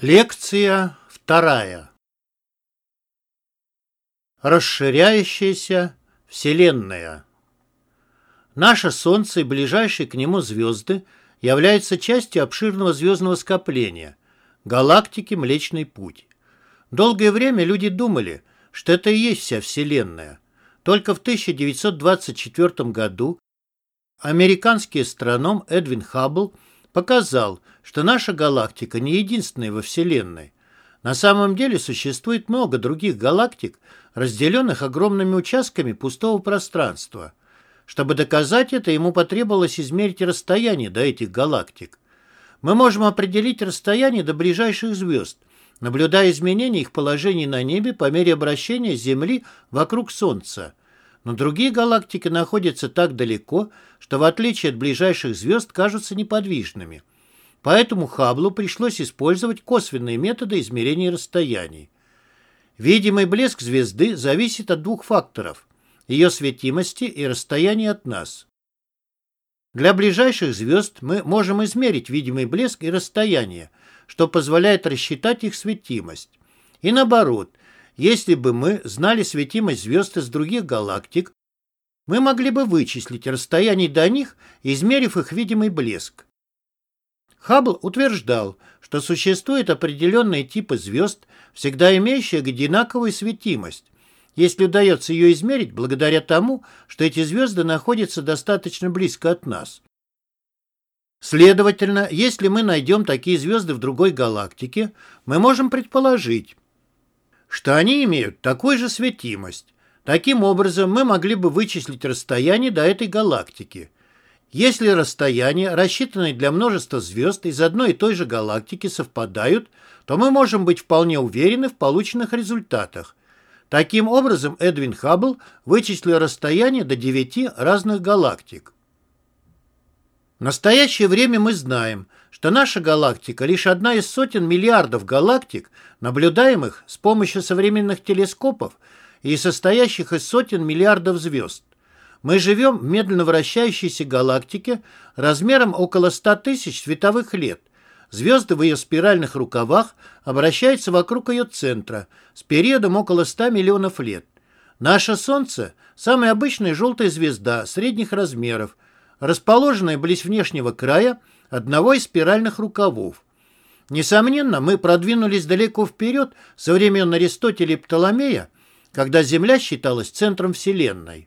Лекция вторая. Расширяющаяся Вселенная. Наше Солнце и ближайшие к нему звезды являются частью обширного звездного скопления – галактики Млечный Путь. Долгое время люди думали, что это и есть вся Вселенная. Только в 1924 году американский астроном Эдвин Хаббл показал, что наша галактика не единственная во Вселенной. На самом деле существует много других галактик, разделенных огромными участками пустого пространства. Чтобы доказать это, ему потребовалось измерить расстояние до этих галактик. Мы можем определить расстояние до ближайших звезд, наблюдая изменения их положений на небе по мере обращения Земли вокруг Солнца. Но другие галактики находятся так далеко, что в отличие от ближайших звезд кажутся неподвижными. Поэтому Хаблу пришлось использовать косвенные методы измерения расстояний. Видимый блеск звезды зависит от двух факторов – ее светимости и расстояния от нас. Для ближайших звезд мы можем измерить видимый блеск и расстояние, что позволяет рассчитать их светимость. И наоборот, если бы мы знали светимость звезд из других галактик, мы могли бы вычислить расстояние до них, измерив их видимый блеск. Хаббл утверждал, что существуют определенные типы звезд, всегда имеющие одинаковую светимость, если удается ее измерить благодаря тому, что эти звезды находятся достаточно близко от нас. Следовательно, если мы найдем такие звезды в другой галактике, мы можем предположить, что они имеют такую же светимость. Таким образом, мы могли бы вычислить расстояние до этой галактики. Если расстояния, рассчитанные для множества звезд из одной и той же галактики, совпадают, то мы можем быть вполне уверены в полученных результатах. Таким образом, Эдвин Хаббл вычислил расстояние до девяти разных галактик. В настоящее время мы знаем, что наша галактика лишь одна из сотен миллиардов галактик, наблюдаемых с помощью современных телескопов и состоящих из сотен миллиардов звезд. Мы живем в медленно вращающейся галактике размером около 100 тысяч световых лет. Звезды в ее спиральных рукавах обращаются вокруг ее центра с периодом около 100 миллионов лет. Наше Солнце – самая обычная желтая звезда средних размеров – расположенная близ внешнего края одного из спиральных рукавов. Несомненно, мы продвинулись далеко вперед со времен Аристотеля и Птоломея, когда Земля считалась центром Вселенной.